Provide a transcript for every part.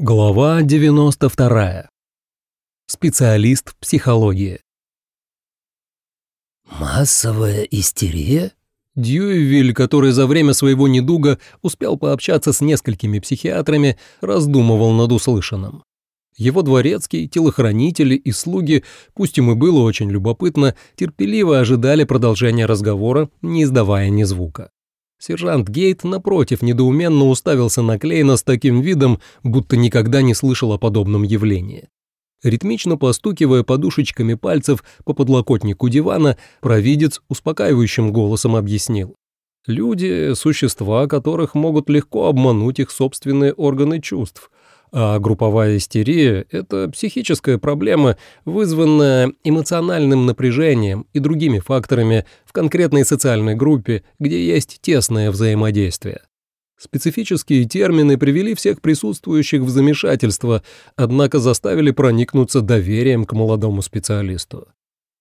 Глава 92. Специалист в психологии. «Массовая истерия?» Дьюевиль, который за время своего недуга успел пообщаться с несколькими психиатрами, раздумывал над услышанным. Его дворецкий, телохранители и слуги, пусть им и было очень любопытно, терпеливо ожидали продолжения разговора, не издавая ни звука. Сержант Гейт, напротив, недоуменно уставился на Клейна с таким видом, будто никогда не слышал о подобном явлении. Ритмично постукивая подушечками пальцев по подлокотнику дивана, провидец успокаивающим голосом объяснил. Люди – существа, которых могут легко обмануть их собственные органы чувств – а групповая истерия – это психическая проблема, вызванная эмоциональным напряжением и другими факторами в конкретной социальной группе, где есть тесное взаимодействие. Специфические термины привели всех присутствующих в замешательство, однако заставили проникнуться доверием к молодому специалисту.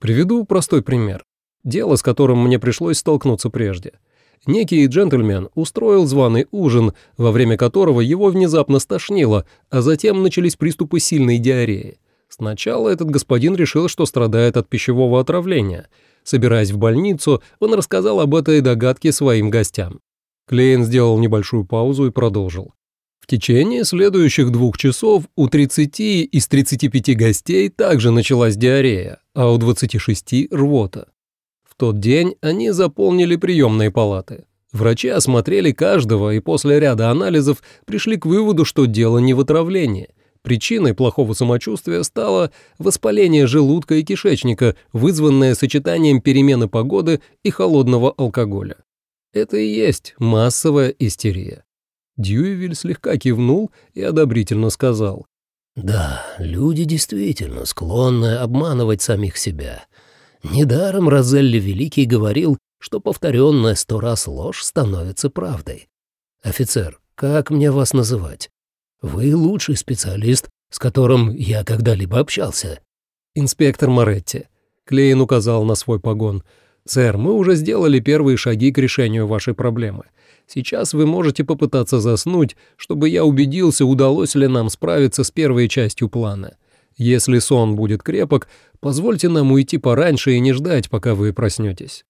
Приведу простой пример. Дело, с которым мне пришлось столкнуться прежде – некий джентльмен устроил званый ужин, во время которого его внезапно стошнило, а затем начались приступы сильной диареи. Сначала этот господин решил, что страдает от пищевого отравления. Собираясь в больницу, он рассказал об этой догадке своим гостям. Клейн сделал небольшую паузу и продолжил. В течение следующих двух часов у 30 из 35 гостей также началась диарея, а у 26 – рвота. Тот день они заполнили приемные палаты. Врачи осмотрели каждого и после ряда анализов пришли к выводу, что дело не в отравлении. Причиной плохого самочувствия стало воспаление желудка и кишечника, вызванное сочетанием перемены погоды и холодного алкоголя. Это и есть массовая истерия. Дьюевиль слегка кивнул и одобрительно сказал. «Да, люди действительно склонны обманывать самих себя. Недаром Розелли Великий говорил, что повторенная сто раз ложь становится правдой. Офицер, как мне вас называть? Вы лучший специалист, с которым я когда-либо общался. Инспектор Моретти. Клейн указал на свой погон. «Сэр, мы уже сделали первые шаги к решению вашей проблемы. Сейчас вы можете попытаться заснуть, чтобы я убедился, удалось ли нам справиться с первой частью плана. Если сон будет крепок, позвольте нам уйти пораньше и не ждать, пока вы проснетесь».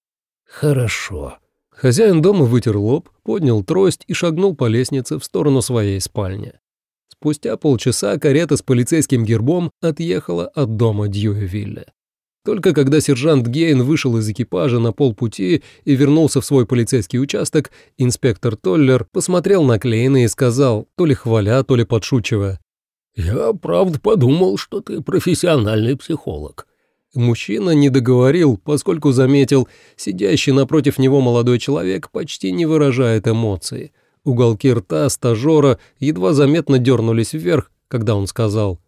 «Хорошо». Хозяин дома вытер лоб, поднял трость и шагнул по лестнице в сторону своей спальни. Спустя полчаса карета с полицейским гербом отъехала от дома Дьюэвилля. Только когда сержант Гейн вышел из экипажа на полпути и вернулся в свой полицейский участок, инспектор Толлер посмотрел на Клейна и сказал, то ли хваля, то ли подшучивая, «Я правда подумал, что ты профессиональный психолог». Мужчина не договорил, поскольку заметил, сидящий напротив него молодой человек почти не выражает эмоций. Уголки рта стажера едва заметно дернулись вверх, когда он сказал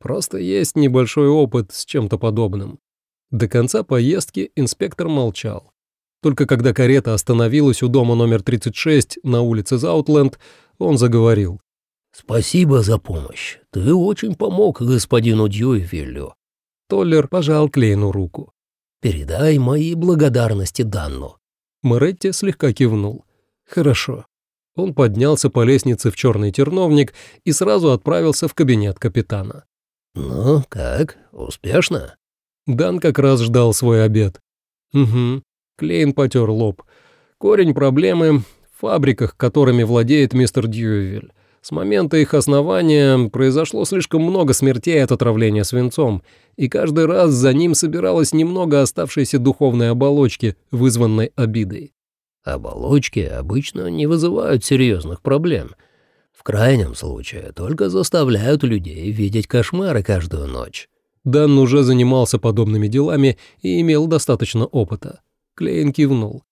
«Просто есть небольшой опыт с чем-то подобным». До конца поездки инспектор молчал. Только когда карета остановилась у дома номер 36 на улице Заутленд, он заговорил. «Спасибо за помощь. Ты очень помог господину Дьюевиллю». Толлер пожал Клейну руку. «Передай мои благодарности Данну». Моретти слегка кивнул. «Хорошо». Он поднялся по лестнице в черный терновник и сразу отправился в кабинет капитана. «Ну, как, успешно?» Дан как раз ждал свой обед. «Угу». Клейн потер лоб. «Корень проблемы в фабриках, которыми владеет мистер Дьювиль. С момента их основания произошло слишком много смертей от отравления свинцом, и каждый раз за ним собиралось немного оставшейся духовной оболочки, вызванной обидой. Оболочки обычно не вызывают серьезных проблем. В крайнем случае только заставляют людей видеть кошмары каждую ночь. Дан уже занимался подобными делами и имел достаточно опыта. Клейн кивнул.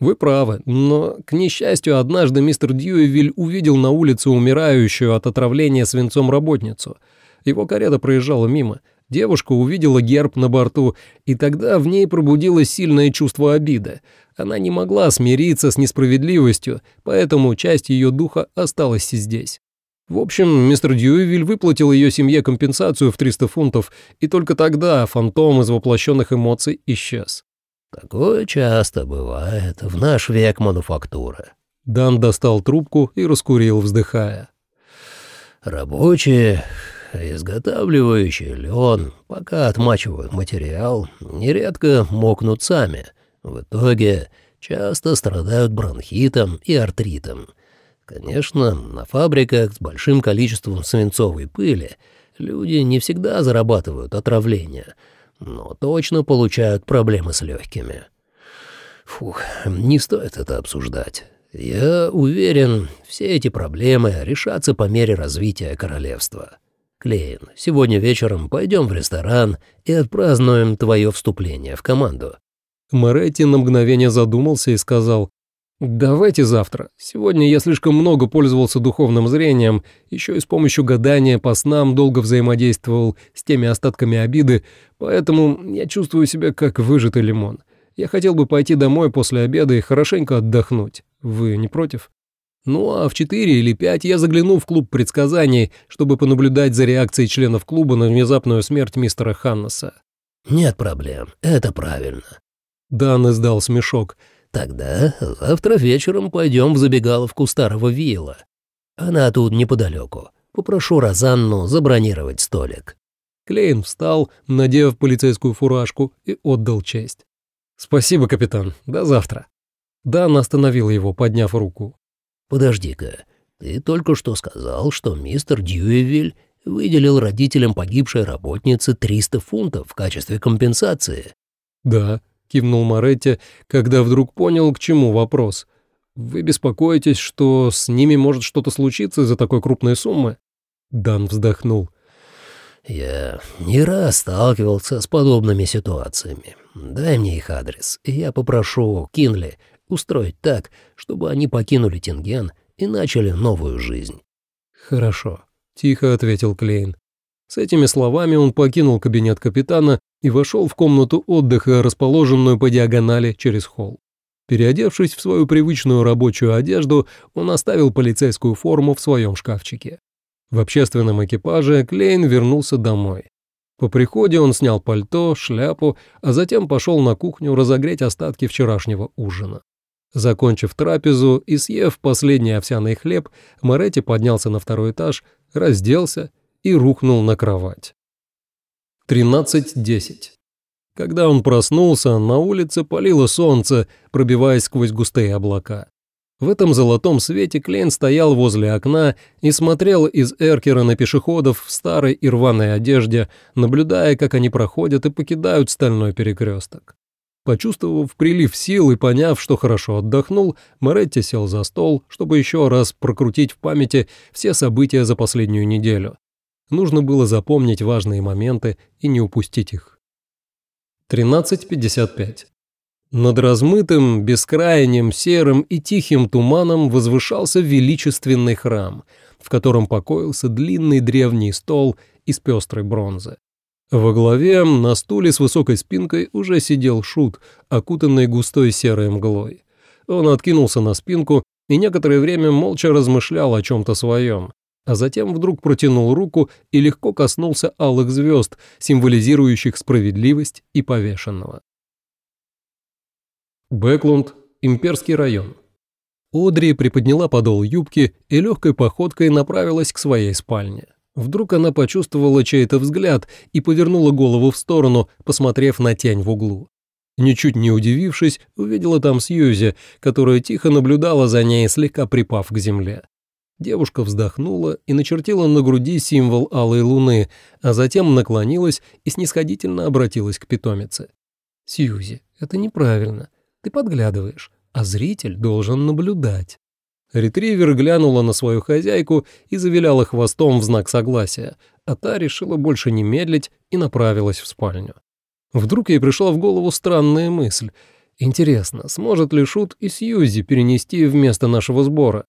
«Вы правы, но, к несчастью, однажды мистер Дьюевиль увидел на улице умирающую от отравления свинцом работницу. Его карета проезжала мимо. Девушка увидела герб на борту, и тогда в ней пробудилось сильное чувство обиды. Она не могла смириться с несправедливостью, поэтому часть ее духа осталась здесь. В общем, мистер Дьюевиль выплатил ее семье компенсацию в 300 фунтов, и только тогда фантом из воплощенных эмоций исчез. Такое часто бывает в наш век мануфактуры. Дан достал трубку и раскурил, вздыхая. Рабочие, изготавливающие лен, пока отмачивают материал, нередко мокнут сами. В итоге часто страдают бронхитом и артритом. Конечно, на фабриках с большим количеством свинцовой пыли люди не всегда зарабатывают отравление, но точно получают проблемы с легкими. Фух, не стоит это обсуждать. Я уверен, все эти проблемы решатся по мере развития королевства. Клейн, сегодня вечером пойдем в ресторан и отпразднуем твое вступление в команду». Моретти на мгновение задумался и сказал, «Давайте завтра. Сегодня я слишком много пользовался духовным зрением, еще и с помощью гадания по снам долго взаимодействовал с теми остатками обиды, поэтому я чувствую себя как выжатый лимон. Я хотел бы пойти домой после обеда и хорошенько отдохнуть. Вы не против? Ну а в четыре или пять я загляну в клуб предсказаний, чтобы понаблюдать за реакцией членов клуба на внезапную смерть мистера Ханнеса. «Нет проблем, это правильно». Дан издал смешок. «Тогда завтра вечером пойдем в забегаловку старого вилла. Она тут неподалеку. Попрошу Розанну забронировать столик». Клейн встал, надев полицейскую фуражку, и отдал честь. «Спасибо, капитан. До завтра». Дан остановил его, подняв руку. «Подожди-ка, ты только что сказал, что мистер Дьюевиль выделил родителям погибшей работницы 300 фунтов в качестве компенсации». «Да», — кивнул Моретти, когда вдруг понял, к чему вопрос. «Вы беспокоитесь, что с ними может что-то случиться из-за такой крупной суммы?» Дан вздохнул. «Я не раз сталкивался с подобными ситуациями. Дай мне их адрес, и я попрошу Кинли устроить так, чтобы они покинули Тинген и начали новую жизнь». «Хорошо», — тихо ответил Клейн. С этими словами он покинул кабинет капитана и вошел в комнату отдыха, расположенную по диагонали через холл. Переодевшись в свою привычную рабочую одежду, он оставил полицейскую форму в своем шкафчике. В общественном экипаже Клейн вернулся домой. По приходе он снял пальто, шляпу, а затем пошел на кухню разогреть остатки вчерашнего ужина. Закончив трапезу и съев последний овсяный хлеб, Моретти поднялся на второй этаж, разделся и рухнул на кровать. 13.10. Когда он проснулся, на улице палило солнце, пробиваясь сквозь густые облака. В этом золотом свете Клейн стоял возле окна и смотрел из эркера на пешеходов в старой и рваной одежде, наблюдая, как они проходят и покидают стальной перекресток. Почувствовав прилив сил и поняв, что хорошо отдохнул, Моретти сел за стол, чтобы еще раз прокрутить в памяти все события за последнюю неделю. Нужно было запомнить важные моменты и не упустить их. 13.55. Над размытым, бескрайним, серым и тихим туманом возвышался величественный храм, в котором покоился длинный древний стол из пестрой бронзы. Во главе на стуле с высокой спинкой уже сидел шут, окутанный густой серой мглой. Он откинулся на спинку и некоторое время молча размышлял о чем-то своем, а затем вдруг протянул руку и легко коснулся алых звезд, символизирующих справедливость и повешенного. Бэклунд, Имперский район. Одри приподняла подол юбки и легкой походкой направилась к своей спальне. Вдруг она почувствовала чей-то взгляд и повернула голову в сторону, посмотрев на тень в углу. Ничуть не удивившись, увидела там Сьюзи, которая тихо наблюдала за ней, слегка припав к земле. Девушка вздохнула и начертила на груди символ алой луны, а затем наклонилась и снисходительно обратилась к питомице. «Сьюзи, это неправильно. Ты подглядываешь, а зритель должен наблюдать. Ретривер глянула на свою хозяйку и завиляла хвостом в знак согласия, а та решила больше не медлить и направилась в спальню. Вдруг ей пришла в голову странная мысль. Интересно, сможет ли Шут и Сьюзи перенести вместо нашего сбора?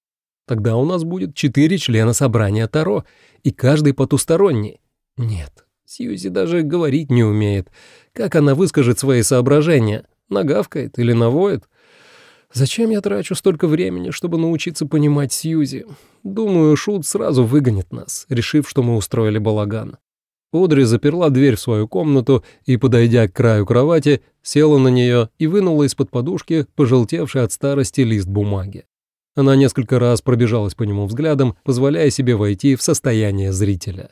Тогда у нас будет четыре члена собрания Таро, и каждый потусторонний. Нет, Сьюзи даже говорить не умеет. Как она выскажет свои соображения? Нагавкает или навоет? Зачем я трачу столько времени, чтобы научиться понимать Сьюзи? Думаю, Шут сразу выгонит нас, решив, что мы устроили балаган. Одри заперла дверь в свою комнату и, подойдя к краю кровати, села на нее и вынула из-под подушки пожелтевший от старости лист бумаги. Она несколько раз пробежалась по нему взглядом, позволяя себе войти в состояние зрителя.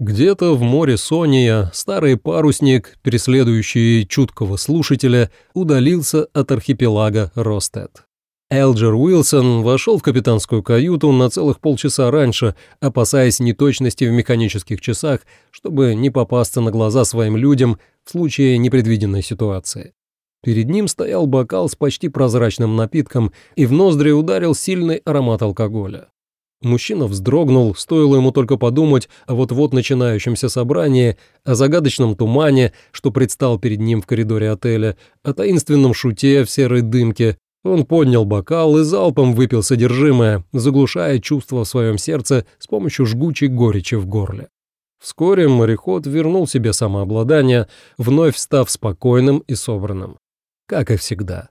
Где-то в море Сония старый парусник, преследующий чуткого слушателя, удалился от архипелага Ростед. Элджер Уилсон вошел в капитанскую каюту на целых полчаса раньше, опасаясь неточности в механических часах, чтобы не попасться на глаза своим людям в случае непредвиденной ситуации. Перед ним стоял бокал с почти прозрачным напитком, и в ноздри ударил сильный аромат алкоголя. Мужчина вздрогнул, стоило ему только подумать о вот-вот начинающемся собрании, о загадочном тумане, что предстал перед ним в коридоре отеля, о таинственном шуте в серой дымке. Он поднял бокал и залпом выпил содержимое, заглушая чувство в своем сердце с помощью жгучей горечи в горле. Вскоре мореход вернул себе самообладание, вновь став спокойным и собранным как и всегда.